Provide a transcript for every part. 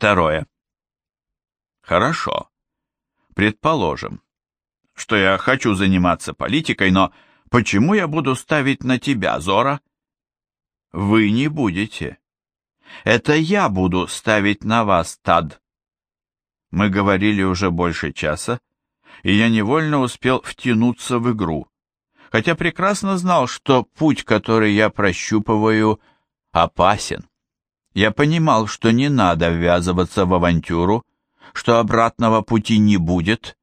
Второе. Хорошо. Предположим, что я хочу заниматься политикой, но почему я буду ставить на тебя, Зора? Вы не будете. Это я буду ставить на вас, Тад. Мы говорили уже больше часа, и я невольно успел втянуться в игру, хотя прекрасно знал, что путь, который я прощупываю, опасен. Я понимал, что не надо ввязываться в авантюру, что обратного пути не будет,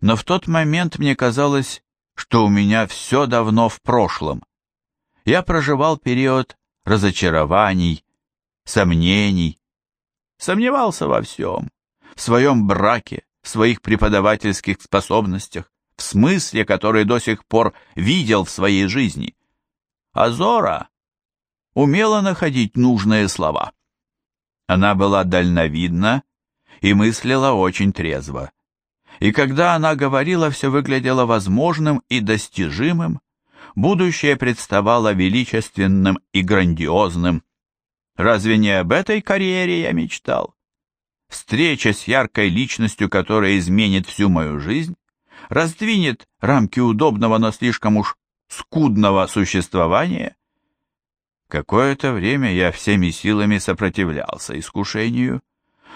но в тот момент мне казалось, что у меня все давно в прошлом. Я проживал период разочарований, сомнений. Сомневался во всем, в своем браке, в своих преподавательских способностях, в смысле, который до сих пор видел в своей жизни. А Зора умела находить нужные слова. Она была дальновидна и мыслила очень трезво. И когда она говорила, все выглядело возможным и достижимым, будущее представало величественным и грандиозным. Разве не об этой карьере я мечтал? Встреча с яркой личностью, которая изменит всю мою жизнь, раздвинет рамки удобного, но слишком уж скудного существования, Какое-то время я всеми силами сопротивлялся искушению,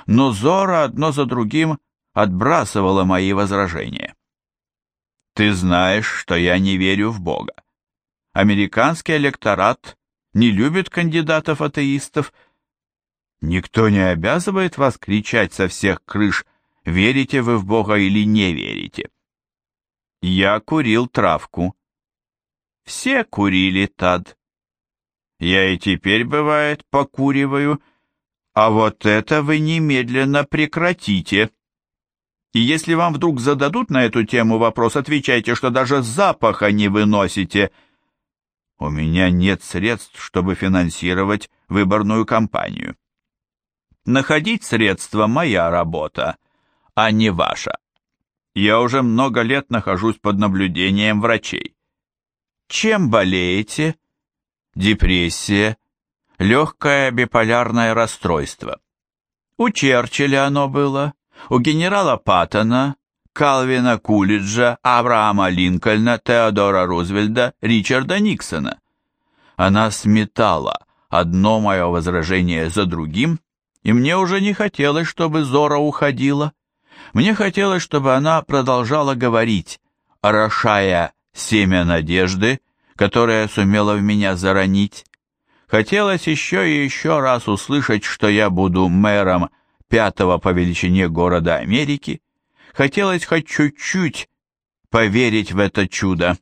но Зора одно за другим отбрасывала мои возражения. «Ты знаешь, что я не верю в Бога. Американский электорат не любит кандидатов-атеистов. Никто не обязывает вас кричать со всех крыш, верите вы в Бога или не верите. Я курил травку. Все курили, Тад. Я и теперь, бывает, покуриваю, а вот это вы немедленно прекратите. И если вам вдруг зададут на эту тему вопрос, отвечайте, что даже запаха не выносите. У меня нет средств, чтобы финансировать выборную кампанию. Находить средства – моя работа, а не ваша. Я уже много лет нахожусь под наблюдением врачей. Чем болеете? депрессия, легкое биполярное расстройство. У Черчилля оно было, у генерала Паттона, Калвина Кулиджа, Авраама Линкольна, Теодора Рузвельда, Ричарда Никсона. Она сметала одно мое возражение за другим, и мне уже не хотелось, чтобы Зора уходила. Мне хотелось, чтобы она продолжала говорить, орошая семя надежды которая сумела в меня заронить. Хотелось еще и еще раз услышать, что я буду мэром пятого по величине города Америки. Хотелось хоть чуть-чуть поверить в это чудо.